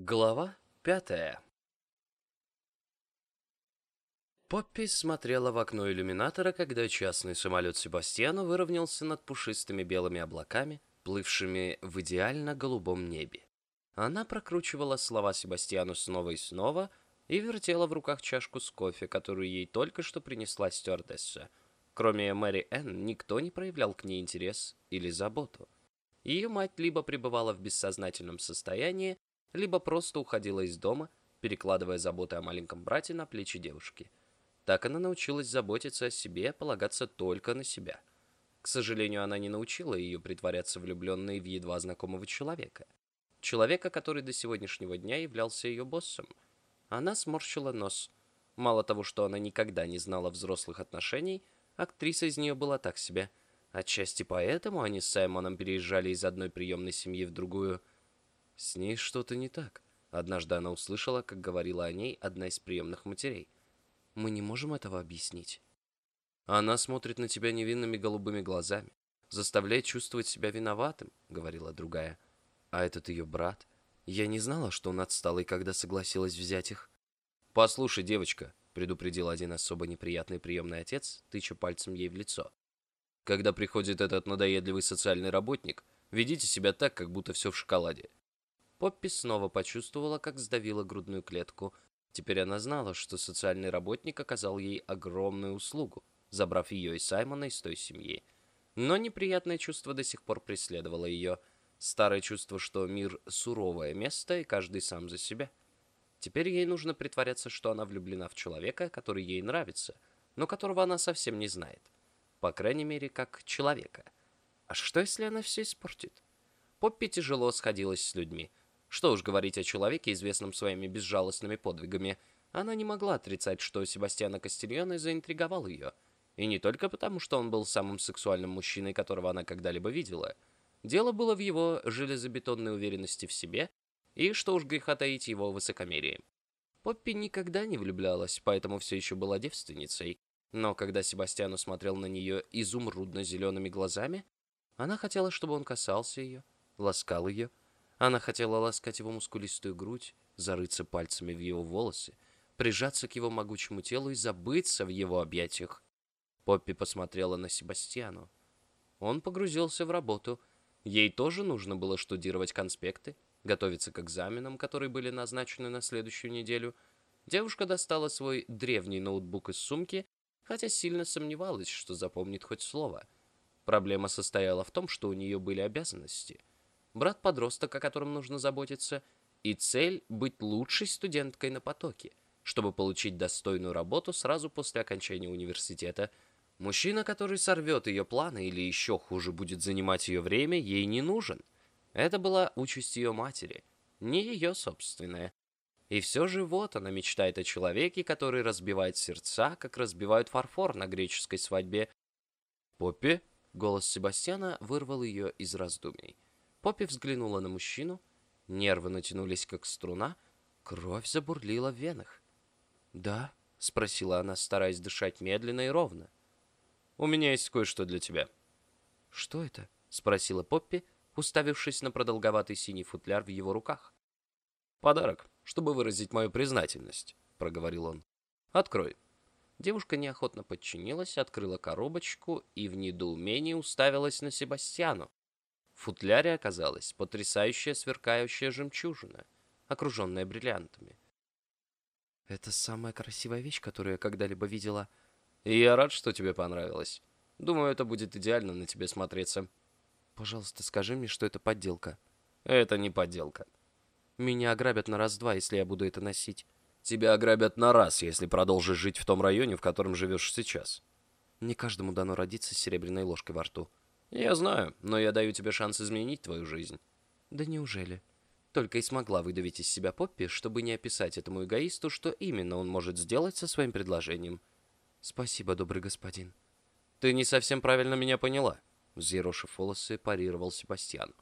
Глава пятая Поппи смотрела в окно иллюминатора, когда частный самолет Себастьяна выровнялся над пушистыми белыми облаками, плывшими в идеально голубом небе. Она прокручивала слова Себастьяну снова и снова и вертела в руках чашку с кофе, которую ей только что принесла стюардесса. Кроме Мэри Энн, никто не проявлял к ней интерес или заботу. Ее мать либо пребывала в бессознательном состоянии, либо просто уходила из дома, перекладывая заботы о маленьком брате на плечи девушки. Так она научилась заботиться о себе, полагаться только на себя. К сожалению, она не научила ее притворяться влюбленной в едва знакомого человека. Человека, который до сегодняшнего дня являлся ее боссом. Она сморщила нос. Мало того, что она никогда не знала взрослых отношений, актриса из нее была так себе. Отчасти поэтому они с Саймоном переезжали из одной приемной семьи в другую – с ней что-то не так. Однажды она услышала, как говорила о ней одна из приемных матерей. Мы не можем этого объяснить. Она смотрит на тебя невинными голубыми глазами, заставляет чувствовать себя виноватым, говорила другая. А этот ее брат. Я не знала, что он отсталый, когда согласилась взять их. Послушай, девочка, предупредил один особо неприятный приемный отец, тыча пальцем ей в лицо. Когда приходит этот надоедливый социальный работник, ведите себя так, как будто все в шоколаде. Поппи снова почувствовала, как сдавила грудную клетку. Теперь она знала, что социальный работник оказал ей огромную услугу, забрав ее и Саймона из той семьи. Но неприятное чувство до сих пор преследовало ее. Старое чувство, что мир — суровое место, и каждый сам за себя. Теперь ей нужно притворяться, что она влюблена в человека, который ей нравится, но которого она совсем не знает. По крайней мере, как человека. А что, если она все испортит? Поппи тяжело сходилась с людьми. Что уж говорить о человеке, известном своими безжалостными подвигами. Она не могла отрицать, что Себастьяна Кастильоне заинтриговал ее. И не только потому, что он был самым сексуальным мужчиной, которого она когда-либо видела. Дело было в его железобетонной уверенности в себе и, что уж греха таить, его высокомерии. Поппи никогда не влюблялась, поэтому все еще была девственницей. Но когда Себастьян смотрел на нее изумрудно-зелеными глазами, она хотела, чтобы он касался ее, ласкал ее, она хотела ласкать его мускулистую грудь, зарыться пальцами в его волосы, прижаться к его могучему телу и забыться в его объятиях. Поппи посмотрела на Себастьяну. Он погрузился в работу. Ей тоже нужно было штудировать конспекты, готовиться к экзаменам, которые были назначены на следующую неделю. Девушка достала свой древний ноутбук из сумки, хотя сильно сомневалась, что запомнит хоть слово. Проблема состояла в том, что у нее были обязанности — брат-подросток, о котором нужно заботиться, и цель — быть лучшей студенткой на потоке, чтобы получить достойную работу сразу после окончания университета. Мужчина, который сорвет ее планы или еще хуже будет занимать ее время, ей не нужен. Это была участь ее матери, не ее собственная. И все же вот она мечтает о человеке, который разбивает сердца, как разбивают фарфор на греческой свадьбе. «Поппи?» — голос Себастьяна вырвал ее из раздумий. Поппи взглянула на мужчину, нервы натянулись как струна, кровь забурлила в венах. «Да?» — спросила она, стараясь дышать медленно и ровно. «У меня есть кое-что для тебя». «Что это?» — спросила Поппи, уставившись на продолговатый синий футляр в его руках. «Подарок, чтобы выразить мою признательность», — проговорил он. «Открой». Девушка неохотно подчинилась, открыла коробочку и в недоумении уставилась на Себастьяну, в футляре оказалась потрясающая сверкающая жемчужина, окруженная бриллиантами. «Это самая красивая вещь, которую я когда-либо видела. И я рад, что тебе понравилось. Думаю, это будет идеально на тебе смотреться. Пожалуйста, скажи мне, что это подделка». «Это не подделка». «Меня ограбят на раз-два, если я буду это носить». «Тебя ограбят на раз, если продолжишь жить в том районе, в котором живешь сейчас». «Не каждому дано родиться с серебряной ложкой во рту». «Я знаю, но я даю тебе шанс изменить твою жизнь». «Да неужели?» Только и смогла выдавить из себя Поппи, чтобы не описать этому эгоисту, что именно он может сделать со своим предложением. «Спасибо, добрый господин». «Ты не совсем правильно меня поняла», — взъерошив волосы, парировал Себастьян.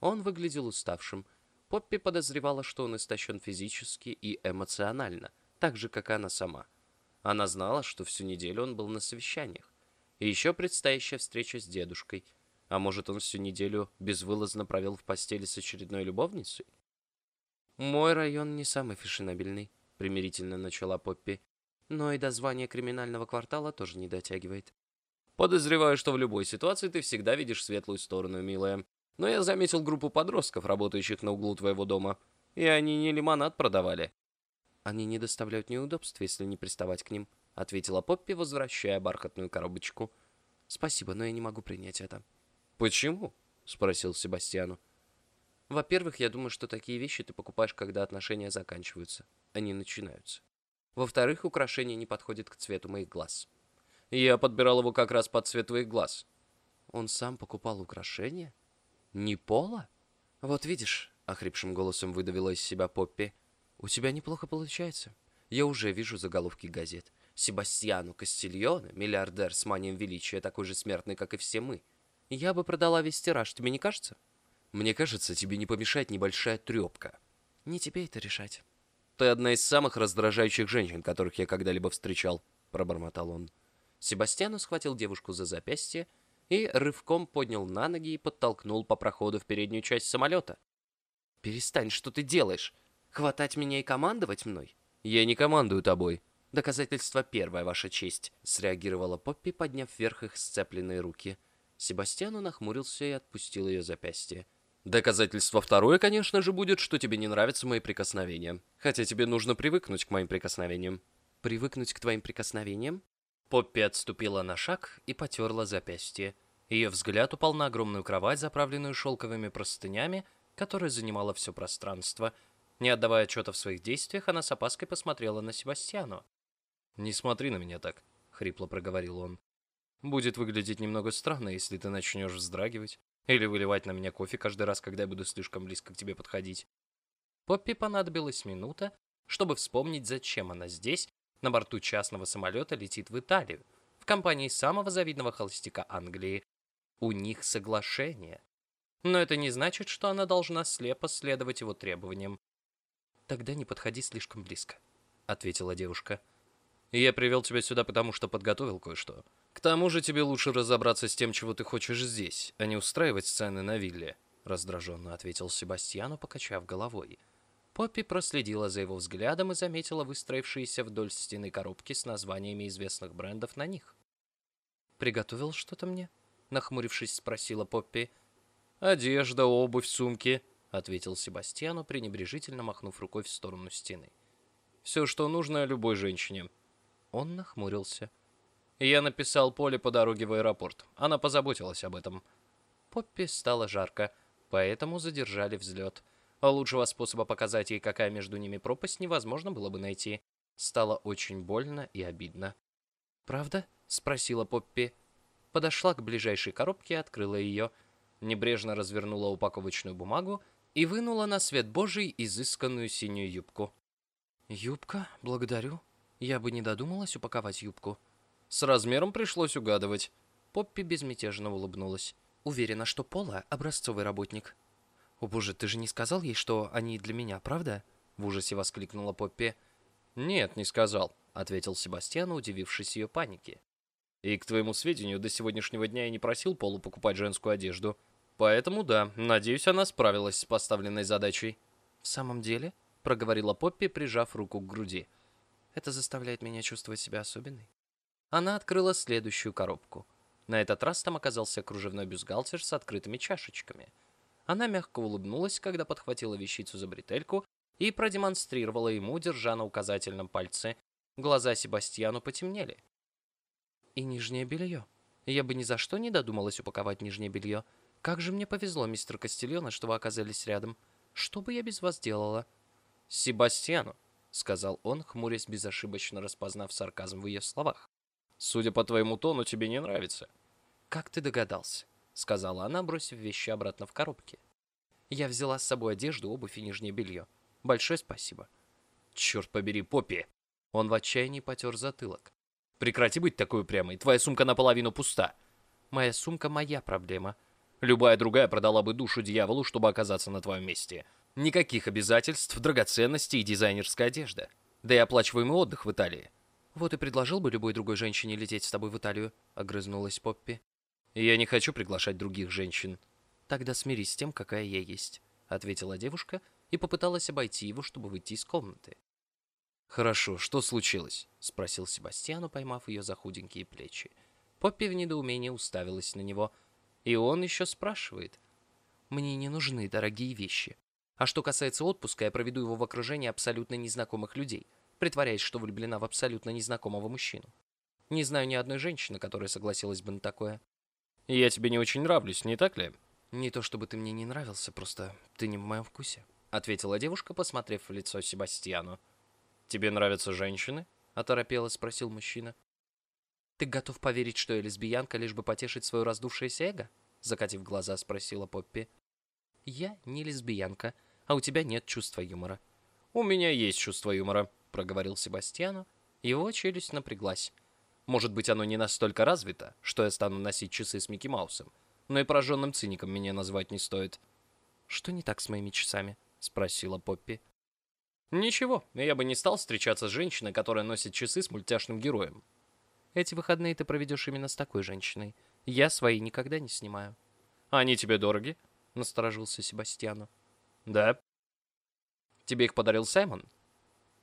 Он выглядел уставшим. Поппи подозревала, что он истощен физически и эмоционально, так же, как и она сама. Она знала, что всю неделю он был на совещаниях. И еще предстоящая встреча с дедушкой. А может, он всю неделю безвылазно провел в постели с очередной любовницей? «Мой район не самый фешенебельный», — примирительно начала Поппи. «Но и до звания криминального квартала тоже не дотягивает». «Подозреваю, что в любой ситуации ты всегда видишь светлую сторону, милая. Но я заметил группу подростков, работающих на углу твоего дома. И они не лимонад продавали». «Они не доставляют неудобств, если не приставать к ним», — ответила Поппи, возвращая бархатную коробочку. «Спасибо, но я не могу принять это». «Почему?» — спросил Себастьяну. Во-первых, я думаю, что такие вещи ты покупаешь, когда отношения заканчиваются, а не начинаются. Во-вторых, украшение не подходит к цвету моих глаз. Я подбирал его как раз под цвет твоих глаз. Он сам покупал украшения? Не пола? Вот видишь, охрипшим голосом выдавила из себя Поппи. У тебя неплохо получается. Я уже вижу заголовки газет. Себастьяну Кастильоне, миллиардер с манием величия, такой же смертный, как и все мы. Я бы продала весь тираж, тебе не кажется? Мне кажется, тебе не помешает небольшая трепка. Не тебе это решать. Ты одна из самых раздражающих женщин, которых я когда-либо встречал, пробормотал он. Себастьяну схватил девушку за запястье и рывком поднял на ноги и подтолкнул по проходу в переднюю часть самолета. «Перестань, что ты делаешь? Хватать меня и командовать мной?» «Я не командую тобой». «Доказательство первое, ваша честь», — среагировала Поппи, подняв вверх их сцепленные руки. Себастьяну нахмурился и отпустил ее запястье. Доказательство второе, конечно же, будет, что тебе не нравятся мои прикосновения. Хотя тебе нужно привыкнуть к моим прикосновениям. Привыкнуть к твоим прикосновениям? Поппи отступила на шаг и потерла запястье. Ее взгляд упал на огромную кровать, заправленную шелковыми простынями, которая занимала все пространство. Не отдавая отчета в своих действиях, она с опаской посмотрела на Себастьяну. «Не смотри на меня так», — хрипло проговорил он. «Будет выглядеть немного странно, если ты начнешь вздрагивать. Или выливать на меня кофе каждый раз, когда я буду слишком близко к тебе подходить. Поппи понадобилась минута, чтобы вспомнить, зачем она здесь, на борту частного самолета летит в Италию, в компании самого завидного холостяка Англии. У них соглашение. Но это не значит, что она должна слепо следовать его требованиям. «Тогда не подходи слишком близко», — ответила девушка. «Я привел тебя сюда, потому что подготовил кое-что. К тому же тебе лучше разобраться с тем, чего ты хочешь здесь, а не устраивать сцены на вилле», — раздраженно ответил Себастьяну, покачав головой. Поппи проследила за его взглядом и заметила выстроившиеся вдоль стены коробки с названиями известных брендов на них. «Приготовил что-то мне?» — нахмурившись, спросила Поппи. «Одежда, обувь, сумки», — ответил Себастьяну, пренебрежительно махнув рукой в сторону стены. «Все, что нужно любой женщине». Он нахмурился. Я написал Поле по дороге в аэропорт. Она позаботилась об этом. Поппи стало жарко, поэтому задержали взлет. А лучшего способа показать ей, какая между ними пропасть, невозможно было бы найти. Стало очень больно и обидно. «Правда?» — спросила Поппи. Подошла к ближайшей коробке и открыла ее. Небрежно развернула упаковочную бумагу и вынула на свет божий изысканную синюю юбку. «Юбка? Благодарю. Я бы не додумалась упаковать юбку». С размером пришлось угадывать. Поппи безмятежно улыбнулась. Уверена, что Пола — образцовый работник. «О боже, ты же не сказал ей, что они для меня, правда?» В ужасе воскликнула Поппи. «Нет, не сказал», — ответил Себастьян, удивившись ее панике. «И, к твоему сведению, до сегодняшнего дня я не просил Полу покупать женскую одежду. Поэтому да, надеюсь, она справилась с поставленной задачей». «В самом деле?» — проговорила Поппи, прижав руку к груди. «Это заставляет меня чувствовать себя особенной». Она открыла следующую коробку. На этот раз там оказался кружевной бюстгальтер с открытыми чашечками. Она мягко улыбнулась, когда подхватила вещицу за бретельку и продемонстрировала ему, держа на указательном пальце. Глаза Себастьяну потемнели. «И нижнее белье. Я бы ни за что не додумалась упаковать нижнее белье. Как же мне повезло, мистер Кастильона, что вы оказались рядом. Что бы я без вас делала?» «Себастьяну», — сказал он, хмурясь безошибочно распознав сарказм в ее словах. Судя по твоему тону, тебе не нравится. Как ты догадался? Сказала она, бросив вещи обратно в коробки. Я взяла с собой одежду, обувь и нижнее белье. Большое спасибо. Черт побери, Поппи. Он в отчаянии потер затылок. Прекрати быть такой упрямой. Твоя сумка наполовину пуста. Моя сумка моя проблема. Любая другая продала бы душу дьяволу, чтобы оказаться на твоем месте. Никаких обязательств, драгоценностей и дизайнерская одежда. Да и оплачиваемый отдых в Италии. «Вот и предложил бы любой другой женщине лететь с тобой в Италию», — огрызнулась Поппи. «Я не хочу приглашать других женщин». «Тогда смирись с тем, какая я есть», — ответила девушка и попыталась обойти его, чтобы выйти из комнаты. «Хорошо, что случилось?» — спросил Себастьяну, поймав ее за худенькие плечи. Поппи в недоумении уставилась на него. И он еще спрашивает. «Мне не нужны дорогие вещи. А что касается отпуска, я проведу его в окружении абсолютно незнакомых людей, притворяясь, что влюблена в абсолютно незнакомого мужчину. Не знаю ни одной женщины, которая согласилась бы на такое. «Я тебе не очень нравлюсь, не так ли?» «Не то чтобы ты мне не нравился, просто ты не в моем вкусе», — ответила девушка, посмотрев в лицо Себастьяну. «Тебе нравятся женщины?» — оторопело спросил мужчина. «Ты готов поверить, что я лесбиянка, лишь бы потешить свое раздувшееся эго?» — закатив глаза, спросила Поппи. «Я не лесбиянка, а у тебя нет чувства юмора». «У меня есть чувство юмора», — проговорил Себастьяну. Его челюсть напряглась. «Может быть, оно не настолько развито, что я стану носить часы с Микки Маусом, но и пораженным циником меня назвать не стоит». «Что не так с моими часами?» — спросила Поппи. «Ничего, я бы не стал встречаться с женщиной, которая носит часы с мультяшным героем». «Эти выходные ты проведешь именно с такой женщиной. Я свои никогда не снимаю». «Они тебе дороги?» — насторожился Себастьяну. «Да». «Тебе их подарил Саймон?»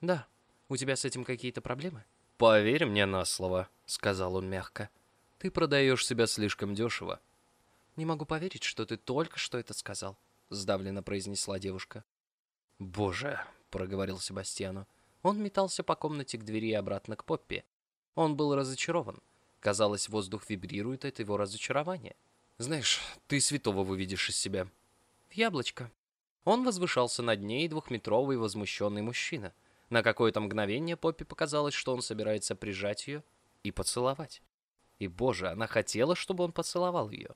«Да. У тебя с этим какие-то проблемы?» «Поверь мне на слово», — сказал он мягко. «Ты продаешь себя слишком дешево». «Не могу поверить, что ты только что это сказал», — сдавленно произнесла девушка. «Боже», проговорил Себастьяну. Он метался по комнате к двери и обратно к Поппи. Он был разочарован. Казалось, воздух вибрирует от его разочарования. «Знаешь, ты святого выведешь из себя». «В яблочко». Он возвышался над ней, двухметровый возмущенный мужчина. На какое-то мгновение Поппи показалось, что он собирается прижать ее и поцеловать. И, боже, она хотела, чтобы он поцеловал ее.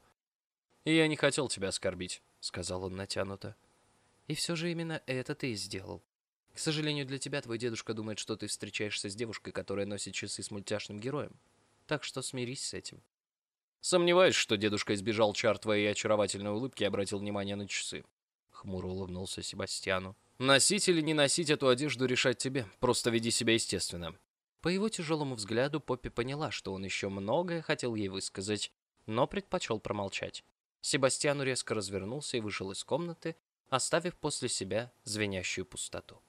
«Я не хотел тебя оскорбить», — сказал он натянуто. «И все же именно это ты и сделал. К сожалению для тебя, твой дедушка думает, что ты встречаешься с девушкой, которая носит часы с мультяшным героем. Так что смирись с этим. Сомневаюсь, что дедушка избежал чар твоей очаровательной улыбки и обратил внимание на часы. Хмуро улыбнулся Себастьяну. Носить или не носить эту одежду решать тебе. Просто веди себя естественно. По его тяжелому взгляду Поппи поняла, что он еще многое хотел ей высказать, но предпочел промолчать. Себастьяну резко развернулся и вышел из комнаты, оставив после себя звенящую пустоту.